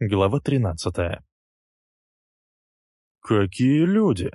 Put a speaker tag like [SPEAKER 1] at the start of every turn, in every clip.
[SPEAKER 1] Глава 13. «Какие люди!»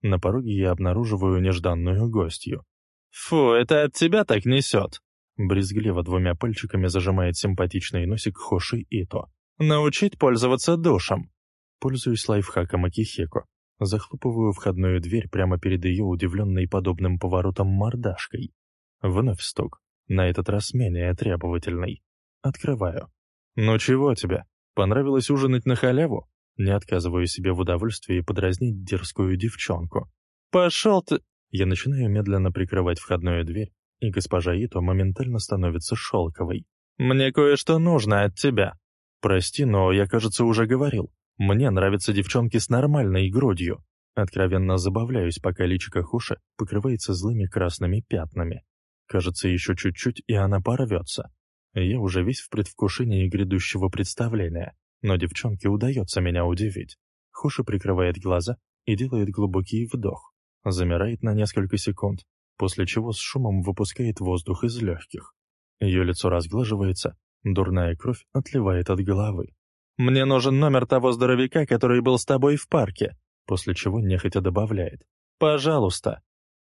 [SPEAKER 1] На пороге я обнаруживаю нежданную гостью. «Фу, это от тебя так несет!» Брезгливо двумя пальчиками зажимает симпатичный носик Хоши Ито. «Научить пользоваться душем!» Пользуюсь лайфхаком Акихеко. Захлопываю входную дверь прямо перед ее удивленной подобным поворотом мордашкой. Вновь стук. На этот раз менее требовательный. Открываю. «Ну чего тебе?» Понравилось ужинать на халяву? Не отказываю себе в удовольствии подразнить дерзкую девчонку. «Пошел ты!» Я начинаю медленно прикрывать входную дверь, и госпожа Ито моментально становится шелковой. «Мне кое-что нужно от тебя. Прости, но я, кажется, уже говорил. Мне нравятся девчонки с нормальной грудью. Откровенно забавляюсь, пока личико Хуши покрывается злыми красными пятнами. Кажется, еще чуть-чуть, и она порвется. Я уже весь в предвкушении грядущего представления, но девчонке удается меня удивить. Хуша прикрывает глаза и делает глубокий вдох. Замирает на несколько секунд, после чего с шумом выпускает воздух из легких. Ее лицо разглаживается, дурная кровь отливает от головы. «Мне нужен номер того здоровяка, который был с тобой в парке», после чего нехотя добавляет. «Пожалуйста».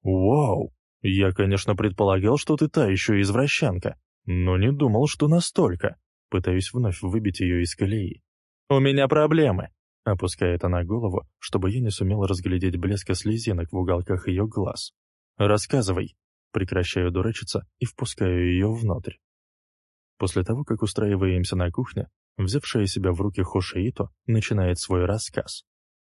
[SPEAKER 1] «Вау! Я, конечно, предполагал, что ты та еще извращенка, но не думал, что настолько. Пытаюсь вновь выбить ее из колеи. «У меня проблемы!» Опускает она голову, чтобы я не сумел разглядеть блеска слезинок в уголках ее глаз. «Рассказывай!» Прекращаю дурачиться и впускаю ее внутрь. После того, как устраиваемся на кухне, взявшая себя в руки Хошиито начинает свой рассказ.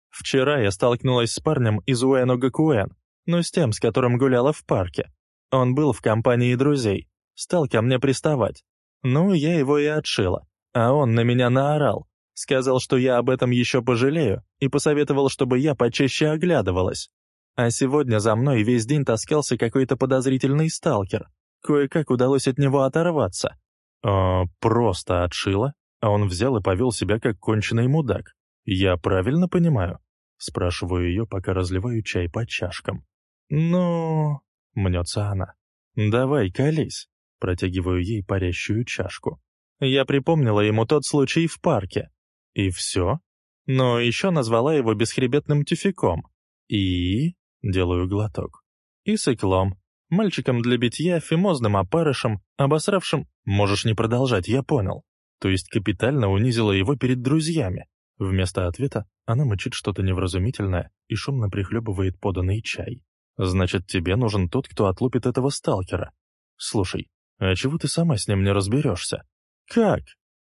[SPEAKER 1] «Вчера я столкнулась с парнем из Уэно Гакуэн, но с тем, с которым гуляла в парке. Он был в компании друзей, Стал ко мне приставать. Ну, я его и отшила. А он на меня наорал. Сказал, что я об этом еще пожалею, и посоветовал, чтобы я почаще оглядывалась. А сегодня за мной весь день таскался какой-то подозрительный сталкер. Кое-как удалось от него оторваться. «Э, просто отшила, а он взял и повел себя как конченый мудак. Я правильно понимаю?» Спрашиваю ее, пока разливаю чай по чашкам. «Ну...» — мнется она. «Давай, колись. Протягиваю ей парящую чашку. Я припомнила ему тот случай в парке. И все? Но еще назвала его бесхребетным тюфяком. И... Делаю глоток. И сыклом. Мальчиком для битья, фимозным опарышем, обосравшим... Можешь не продолжать, я понял. То есть капитально унизила его перед друзьями. Вместо ответа она мычит что-то невразумительное и шумно прихлебывает поданный чай. Значит, тебе нужен тот, кто отлупит этого сталкера. Слушай, а чего ты сама с ним не разберешься? Как?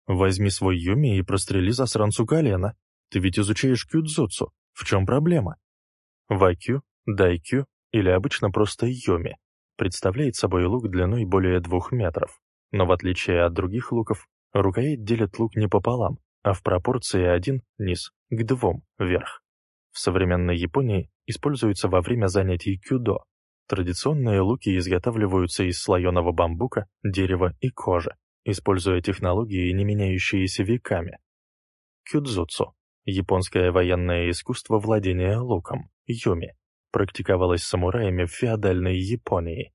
[SPEAKER 1] Возьми свой Юми и прострели засранцу колено. Ты ведь изучаешь кюдзуцу. В чем проблема? Вакю, дайкю или обычно просто Юми представляет собой лук длиной более двух метров. Но в отличие от других луков, рукоять делит лук не пополам, а в пропорции один низ к двум вверх. В современной Японии используется во время занятий кюдо, Традиционные луки изготавливаются из слоеного бамбука, дерева и кожи, используя технологии, не меняющиеся веками. Кюдзуцу — японское военное искусство владения луком, юми, практиковалось самураями в феодальной Японии.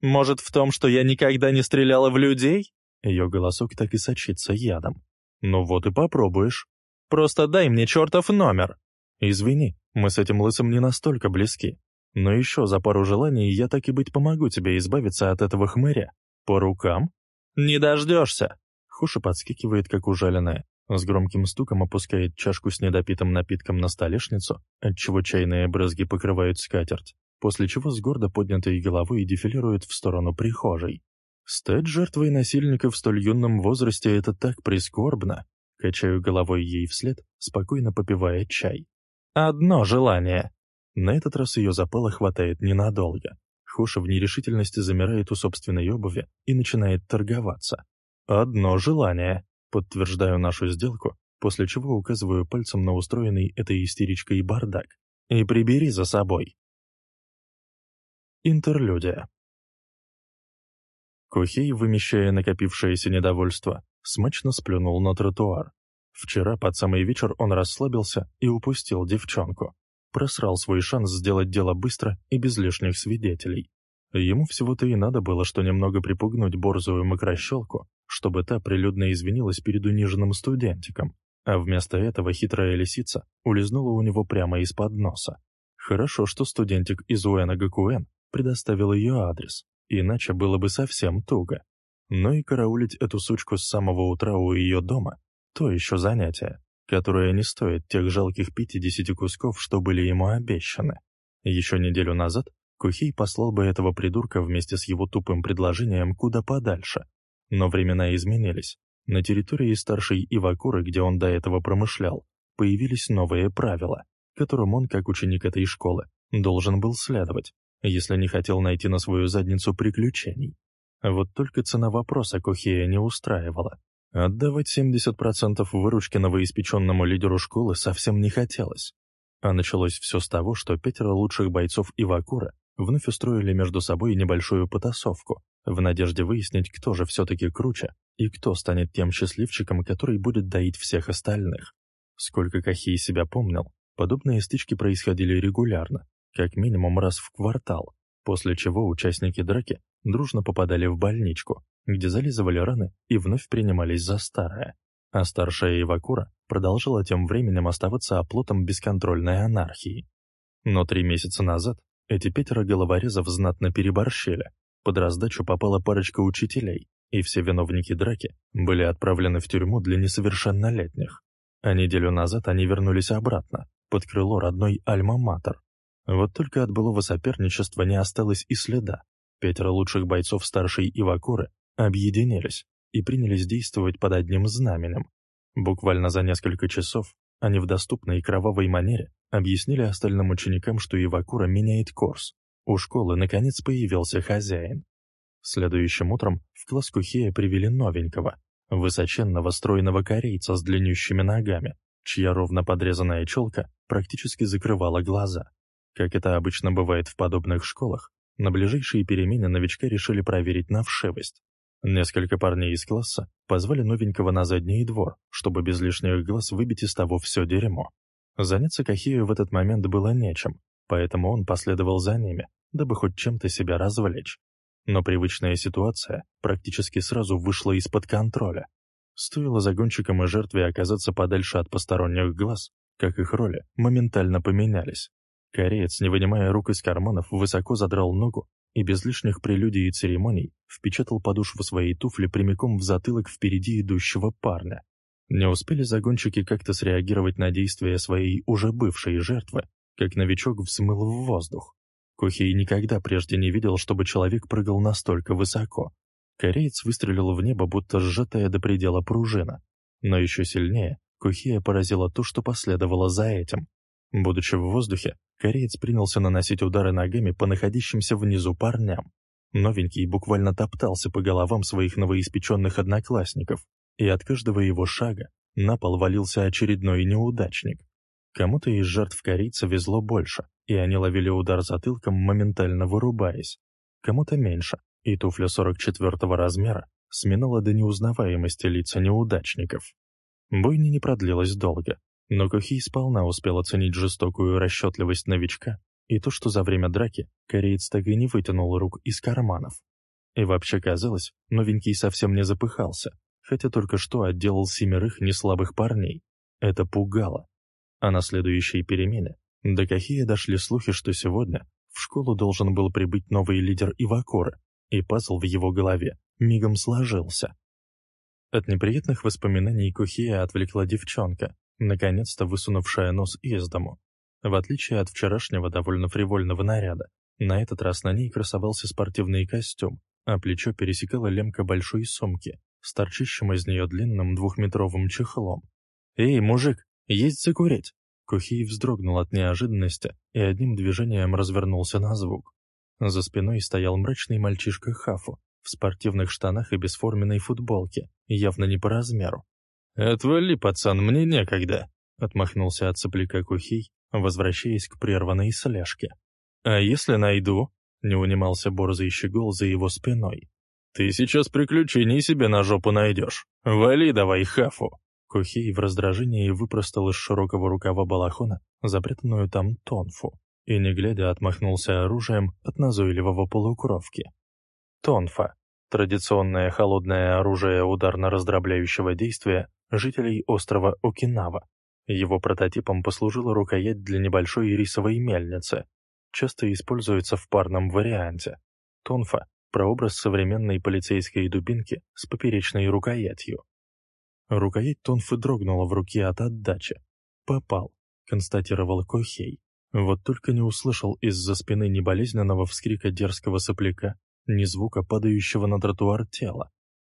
[SPEAKER 1] «Может, в том, что я никогда не стреляла в людей?» Ее голосок так и сочится ядом. «Ну вот и попробуешь. Просто дай мне чертов номер!» «Извини, мы с этим лысым не настолько близки. Но еще за пару желаний я так и быть помогу тебе избавиться от этого хмыря. По рукам? Не дождешься!» Хуша подскакивает, как ужаленная. С громким стуком опускает чашку с недопитым напитком на столешницу, отчего чайные брызги покрывают скатерть, после чего с гордо поднятой головой дефилирует в сторону прихожей. Стать жертвой насильника в столь юном возрасте — это так прискорбно. Качаю головой ей вслед, спокойно попивая чай. «Одно желание!» На этот раз ее запала хватает ненадолго. Хоша в нерешительности замирает у собственной обуви и начинает торговаться. «Одно желание», — подтверждаю нашу сделку, после чего указываю пальцем на устроенный этой истеричкой бардак. «И прибери за собой». Интерлюдия. Кухей, вымещая накопившееся недовольство, смачно сплюнул на тротуар. Вчера под самый вечер он расслабился и упустил девчонку просрал свой шанс сделать дело быстро и без лишних свидетелей. Ему всего-то и надо было что немного припугнуть борзую мокрощелку, чтобы та прилюдно извинилась перед униженным студентиком, а вместо этого хитрая лисица улизнула у него прямо из-под носа. Хорошо, что студентик из Уэна Гакуэн предоставил ее адрес, иначе было бы совсем туго. Но и караулить эту сучку с самого утра у ее дома — то еще занятие, которое не стоит тех жалких 50 кусков, что были ему обещаны. Еще неделю назад Кухей послал бы этого придурка вместе с его тупым предложением куда подальше. Но времена изменились. На территории старшей Ивакуры, где он до этого промышлял, появились новые правила, которым он, как ученик этой школы, должен был следовать, если не хотел найти на свою задницу приключений. Вот только цена вопроса Кухея не устраивала. Отдавать 70% выручки новоиспеченному лидеру школы совсем не хотелось. А началось все с того, что пятеро лучших бойцов Ивакура вновь устроили между собой небольшую потасовку, в надежде выяснить, кто же все-таки круче и кто станет тем счастливчиком, который будет доить всех остальных. Сколько Кахи себя помнил, подобные стычки происходили регулярно, как минимум раз в квартал, после чего участники драки дружно попадали в больничку, где зализывали раны и вновь принимались за старое. А старшая Ивакура продолжала тем временем оставаться оплотом бесконтрольной анархии. Но три месяца назад эти пятеро головорезов знатно переборщили. Под раздачу попала парочка учителей, и все виновники драки были отправлены в тюрьму для несовершеннолетних. А неделю назад они вернулись обратно, под крыло родной Альма-Матер. Вот только от былого соперничества не осталось и следа. Пятеро лучших бойцов старшей Ивакуры объединились и принялись действовать под одним знаменем. Буквально за несколько часов они в доступной и кровавой манере объяснили остальным ученикам, что Ивакура меняет курс. У школы, наконец, появился хозяин. Следующим утром в класс Кухея привели новенького, высоченного стройного корейца с длиннющими ногами, чья ровно подрезанная челка практически закрывала глаза. Как это обычно бывает в подобных школах, на ближайшие перемены новичка решили проверить на вшивость. Несколько парней из класса позвали новенького на задний двор, чтобы без лишних глаз выбить из того все дерьмо. Заняться Кахию в этот момент было нечем, поэтому он последовал за ними, дабы хоть чем-то себя развлечь. Но привычная ситуация практически сразу вышла из-под контроля. Стоило загонщикам и жертве оказаться подальше от посторонних глаз, как их роли моментально поменялись. Кореец, не вынимая рук из карманов, высоко задрал ногу и без лишних прелюдий и церемоний впечатал подошву своей туфли прямиком в затылок впереди идущего парня. Не успели загонщики как-то среагировать на действия своей уже бывшей жертвы, как новичок взмыл в воздух. Кухей никогда прежде не видел, чтобы человек прыгал настолько высоко. Кореец выстрелил в небо, будто сжатая до предела пружина. Но еще сильнее Кухия поразило то, что последовало за этим. Будучи в воздухе, кореец принялся наносить удары ногами по находящимся внизу парням. Новенький буквально топтался по головам своих новоиспеченных одноклассников, и от каждого его шага на пол валился очередной неудачник. Кому-то из жертв корейца везло больше, и они ловили удар затылком, моментально вырубаясь. Кому-то меньше, и туфля 44-го размера сминала до неузнаваемости лица неудачников. Бойня не продлилась долго, но Кохи сполна успел оценить жестокую расчетливость новичка и то, что за время драки кореец так и не вытянул рук из карманов. И вообще казалось, новенький совсем не запыхался, хотя только что отделал семерых неслабых парней. Это пугало. А на следующей перемене до Кахия дошли слухи, что сегодня в школу должен был прибыть новый лидер Ивакоры, и пазл в его голове мигом сложился. От неприятных воспоминаний Кухия отвлекла девчонка, наконец-то высунувшая нос из дому. В отличие от вчерашнего довольно фривольного наряда, на этот раз на ней красовался спортивный костюм, а плечо пересекала лемка большой сумки с торчащим из нее длинным двухметровым чехлом. «Эй, мужик, есть закурить!» Кухий вздрогнул от неожиданности и одним движением развернулся на звук. За спиной стоял мрачный мальчишка Хафу в спортивных штанах и бесформенной футболке, явно не по размеру. «Отвали, пацан, мне некогда», — отмахнулся от сопляка Кухий, возвращаясь к прерванной слежке. «А если найду?» — не унимался борзый щегол за его спиной. «Ты сейчас приключений себе на жопу найдешь. Вали давай, хафу!» Кухей в раздражении выпростал из широкого рукава балахона запрятанную там тонфу и, не глядя, отмахнулся оружием от назойливого полукровки. Тонфа традиционное холодное оружие ударно-раздробляющего действия жителей острова Окинава. Его прототипом послужила рукоять для небольшой рисовой мельницы. Часто используется в парном варианте. Тонфа – прообраз современной полицейской дубинки с поперечной рукоятью. Рукоять Тонфы дрогнула в руке от отдачи. «Попал», — констатировал Кохей. Вот только не услышал из-за спины ни болезненного вскрика дерзкого сопляка, ни звука падающего на тротуар тела.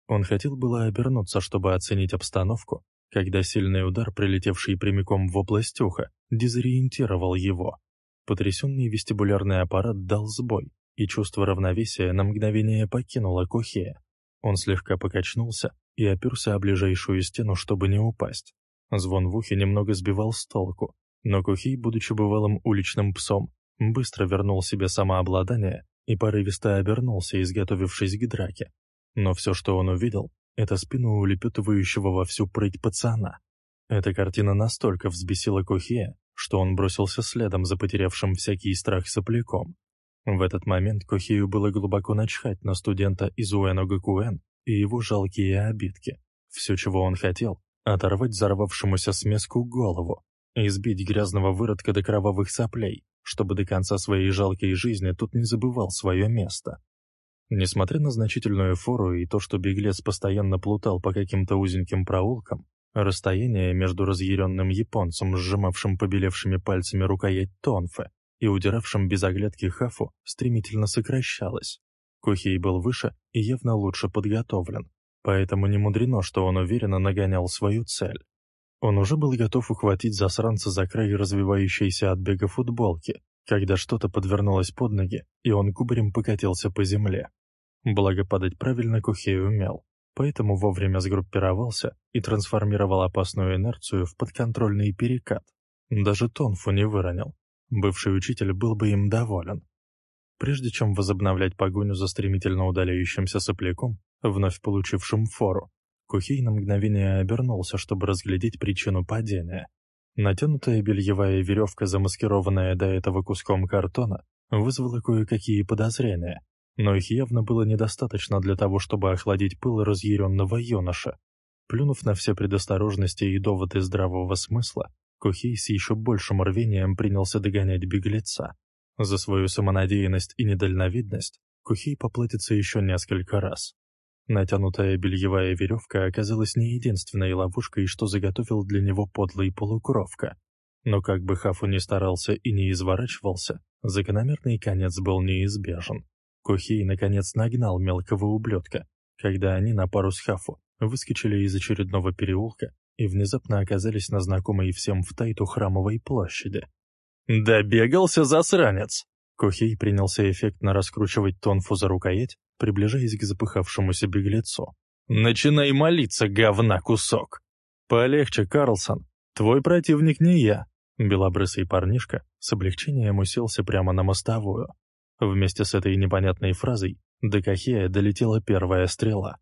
[SPEAKER 1] Он хотел было обернуться, чтобы оценить обстановку, когда сильный удар, прилетевший прямиком в область уха, дезориентировал его. Потрясенный вестибулярный аппарат дал сбой, и чувство равновесия на мгновение покинуло Кохея. Он слегка покачнулся и оперся о ближайшую стену, чтобы не упасть. Звон в ухе немного сбивал с толку, но Кухей, будучи бывалым уличным псом, быстро вернул себе самообладание и порывисто обернулся, изготовившись к драке. Но все, что он увидел, это спину улепетывающего во всю прыть пацана. Эта картина настолько взбесила Кухея, что он бросился следом за потерявшим всякий страх сопляком. В этот момент Кохею было глубоко начхать на студента из Уэногакуэн и его жалкие обидки. Все, чего он хотел, оторвать взорвавшемуся смеску голову и сбить грязного выродка до кровавых соплей, чтобы до конца своей жалкой жизни тут не забывал свое место. Несмотря на значительную фору и то, что беглец постоянно плутал по каким-то узеньким проулкам, расстояние между разъяренным японцем, сжимавшим побелевшими пальцами рукоять тонфы, и удиравшим без оглядки Хафу стремительно сокращалось. Кухей был выше и явно лучше подготовлен, поэтому не мудрено, что он уверенно нагонял свою цель. Он уже был готов ухватить засранца за край развивающейся от бега футболки, когда что-то подвернулось под ноги, и он кубарем покатился по земле. Благо падать правильно Кухей умел, поэтому вовремя сгруппировался и трансформировал опасную инерцию в подконтрольный перекат. Даже тонфу не выронил, Бывший учитель был бы им доволен. Прежде чем возобновлять погоню за стремительно удаляющимся сопляком, вновь получившим фору, Кухей на мгновение обернулся, чтобы разглядеть причину падения. Натянутая бельевая веревка, замаскированная до этого куском картона, вызвала кое-какие подозрения, но их явно было недостаточно для того, чтобы охладить пыл разъяренного юноша. Плюнув на все предосторожности и доводы здравого смысла, Кухей с еще большим рвением принялся догонять беглеца. За свою самонадеянность и недальновидность Кухей поплатится еще несколько раз. Натянутая бельевая веревка оказалась не единственной ловушкой, что заготовил для него подлый полукровка. Но как бы Хафу ни старался и не изворачивался, закономерный конец был неизбежен. Кухей наконец нагнал мелкого ублюдка, когда они на пару с Хафу выскочили из очередного переулка и внезапно оказались на знакомой всем в Тайту храмовой площади. «Добегался, засранец!» Кухей принялся эффектно раскручивать тонфу за рукоять, приближаясь к запыхавшемуся беглецу. «Начинай молиться, говна кусок!» «Полегче, Карлсон, твой противник не я!» Белобрысый парнишка с облегчением уселся прямо на мостовую. Вместе с этой непонятной фразой до Кахея долетела первая стрела.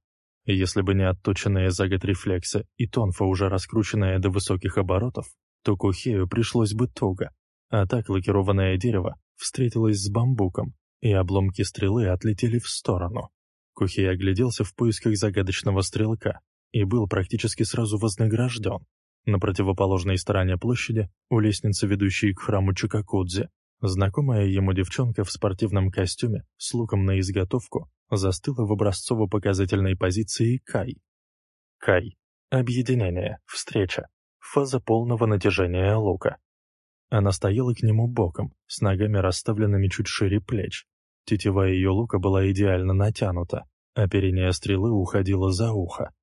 [SPEAKER 1] Если бы не отточенные за год рефлексы и тонфа, уже раскрученная до высоких оборотов, то Кухею пришлось бы туго. А так лакированное дерево встретилось с бамбуком, и обломки стрелы отлетели в сторону. Кухей огляделся в поисках загадочного стрелка и был практически сразу вознагражден. На противоположной стороне площади, у лестницы, ведущей к храму Чикакудзе, знакомая ему девчонка в спортивном костюме с луком на изготовку застыла в образцово-показательной позиции Кай. Кай. Объединение. Встреча. Фаза полного натяжения лука. Она стояла к нему боком, с ногами расставленными чуть шире плеч. Тетива ее лука была идеально натянута, оперение стрелы уходило за ухо.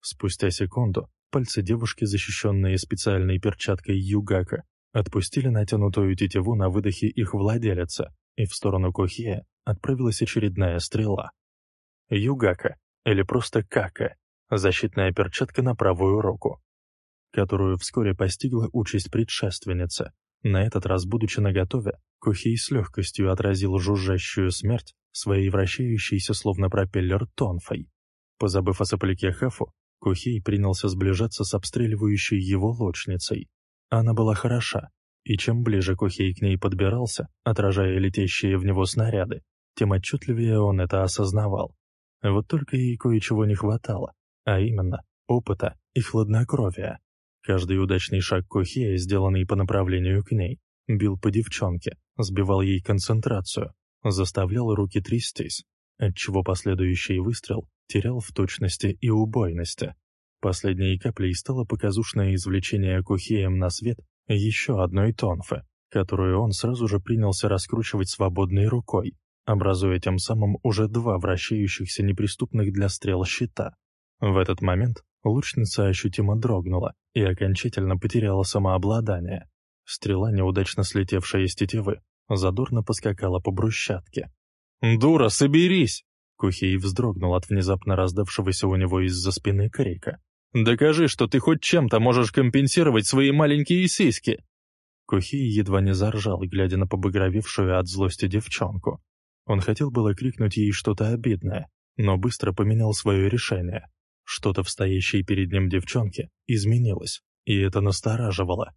[SPEAKER 1] Спустя секунду пальцы девушки, защищенные специальной перчаткой югака, отпустили натянутую тетиву на выдохе их владелица, и в сторону Кохия отправилась очередная стрела. Югака, или просто Кака, защитная перчатка на правую руку, которую вскоре постигла участь предшественницы. На этот раз, будучи наготове, Кухей с легкостью отразил жужжащую смерть своей вращающейся словно пропеллер тонфой. Позабыв о сопляке Хафу, Кухей принялся сближаться с обстреливающей его лучницей. Она была хороша, и чем ближе Кухей к ней подбирался, отражая летящие в него снаряды, тем отчетливее он это осознавал. Вот только ей кое-чего не хватало, а именно опыта и хладнокровия. Каждый удачный шаг Кохея, сделанный по направлению к ней, бил по девчонке, сбивал ей концентрацию, заставлял руки трястись, отчего последующий выстрел терял в точности и убойности. Последней каплей стало показушное извлечение Кухеем на свет еще одной тонфы, которую он сразу же принялся раскручивать свободной рукой, образуя тем самым уже два вращающихся неприступных для стрел щита. В этот момент лучница ощутимо дрогнула и окончательно потеряла самообладание. Стрела, неудачно слетевшая из тетивы, задорно поскакала по брусчатке. «Дура, соберись!» Кухей вздрогнул от внезапно раздавшегося у него из-за спины крика. «Докажи, что ты хоть чем-то можешь компенсировать свои маленькие сиськи!» Кухей едва не заржал, глядя на побагровевшую от злости девчонку. Он хотел было крикнуть ей что-то обидное, но быстро поменял свое решение. Что-то в стоящей перед ним девчонке изменилось, и это настораживало.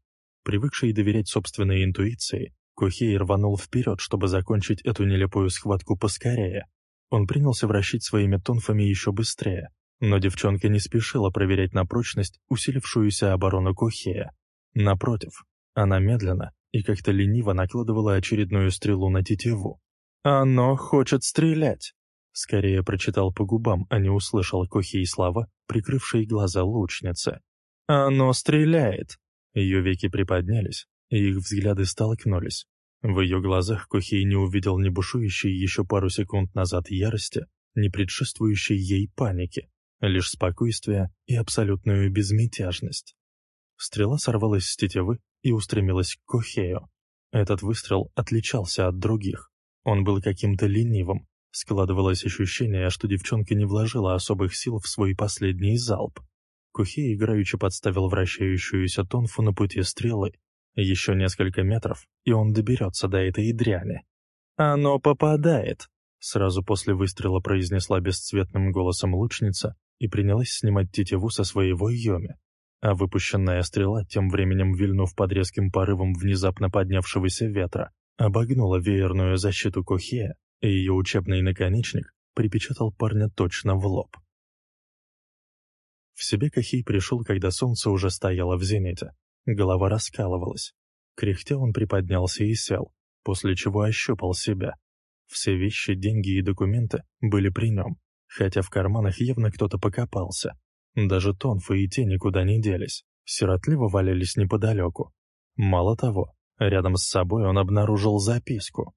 [SPEAKER 1] Привыкший доверять собственной интуиции, Кухей рванул вперед, чтобы закончить эту нелепую схватку поскорее. Он принялся вращать своими тонфами еще быстрее, но девчонка не спешила проверять на прочность усилившуюся оборону Кухея. Напротив, она медленно и как-то лениво накладывала очередную стрелу на тетиву. «Оно хочет стрелять!» Скорее прочитал по губам, а не услышал Кухей слова, прикрывшие глаза лучницы. «Оно стреляет!» Ее веки приподнялись, и их взгляды столкнулись. В ее глазах Кохей не увидел ни бушующей еще пару секунд назад ярости, ни предшествующей ей паники, лишь спокойствие и абсолютную безмятежность. Стрела сорвалась с тетивы и устремилась к Кохею. Этот выстрел отличался от других. Он был каким-то ленивым. Складывалось ощущение, что девчонка не вложила особых сил в свой последний залп. Кухей играючи подставил вращающуюся тонфу на пути стрелы еще несколько метров, и он доберется до этой дряни. «Оно попадает!» Сразу после выстрела произнесла бесцветным голосом лучница и принялась снимать тетиву со своего Йоми. А выпущенная стрела, тем временем вильнув под резким порывом внезапно поднявшегося ветра, обогнула веерную защиту Кохея, и ее учебный наконечник припечатал парня точно в лоб. В себе Кохей пришел, когда солнце уже стояло в зените. Голова раскалывалась. Кряхтя он приподнялся и сел, после чего ощупал себя. Все вещи, деньги и документы были при нем, хотя в карманах явно кто-то покопался. Даже тонфы и те никуда не делись, сиротливо валялись неподалеку. Мало того, рядом с собой он обнаружил записку.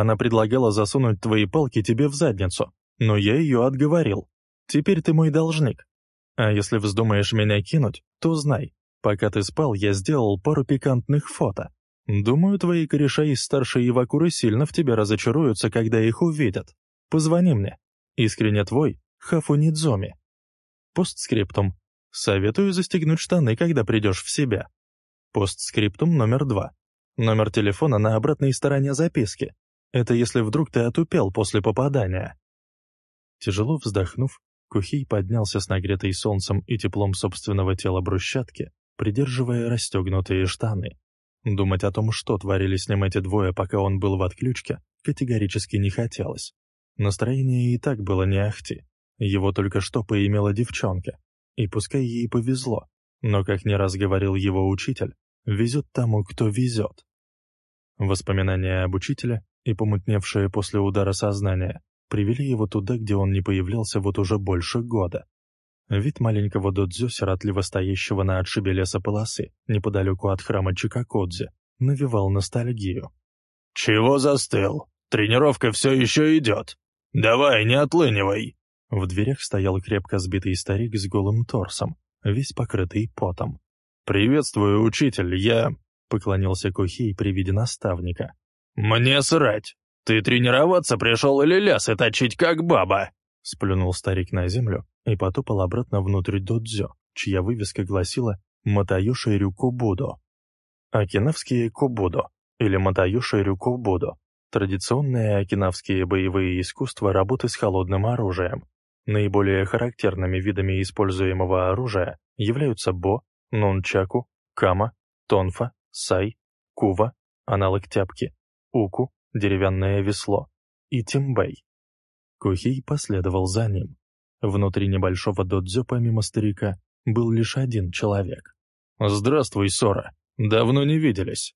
[SPEAKER 1] «Она предлагала засунуть твои палки тебе в задницу, но я ее отговорил. Теперь ты мой должник. А если вздумаешь меня кинуть, то знай, Пока ты спал, я сделал пару пикантных фото. Думаю, твои кореша из старшей Ивакуры сильно в тебя разочаруются, когда их увидят. Позвони мне. Искренне твой, Хафу Нидзоми. Постскриптум. Советую застегнуть штаны, когда придешь в себя. Постскриптум номер два. Номер телефона на обратной стороне записки. Это если вдруг ты отупел после попадания. Тяжело вздохнув, Кухей поднялся с нагретой солнцем и теплом собственного тела брусчатки придерживая расстегнутые штаны. Думать о том, что творили с ним эти двое, пока он был в отключке, категорически не хотелось. Настроение и так было не ахти. Его только что поимела девчонка. И пускай ей повезло, но, как не раз говорил его учитель, везет тому, кто везет. Воспоминания об учителе и помутневшее после удара сознание привели его туда, где он не появлялся вот уже больше года. Вид маленького додзё, сиротливо стоящего на отшибе лесополосы, неподалеку от храма Чикакодзе, навевал ностальгию.
[SPEAKER 2] «Чего застыл? Тренировка все еще идет. Давай, не отлынивай!»
[SPEAKER 1] В дверях стоял крепко сбитый старик с голым торсом, весь покрытый потом.
[SPEAKER 2] «Приветствую, учитель, я...» — поклонился Кухей при виде наставника. «Мне срать! Ты тренироваться пришел или лясы точить, как баба?»
[SPEAKER 1] Сплюнул старик на землю и потопал обратно внутрь додзё, чья вывеска гласила «Матаюши Рюкубудо». Окинавские кубудо или Матаюши Рюкубудо – традиционные окинавские боевые искусства работы с холодным оружием. Наиболее характерными видами используемого оружия являются бо, нунчаку, кама, тонфа, сай, кува, аналог тяпки, уку, деревянное весло и тимбэй. Кохей последовал за ним. Внутри небольшого додзё помимо старика был лишь один человек.
[SPEAKER 2] «Здравствуй, Сора. Давно не виделись».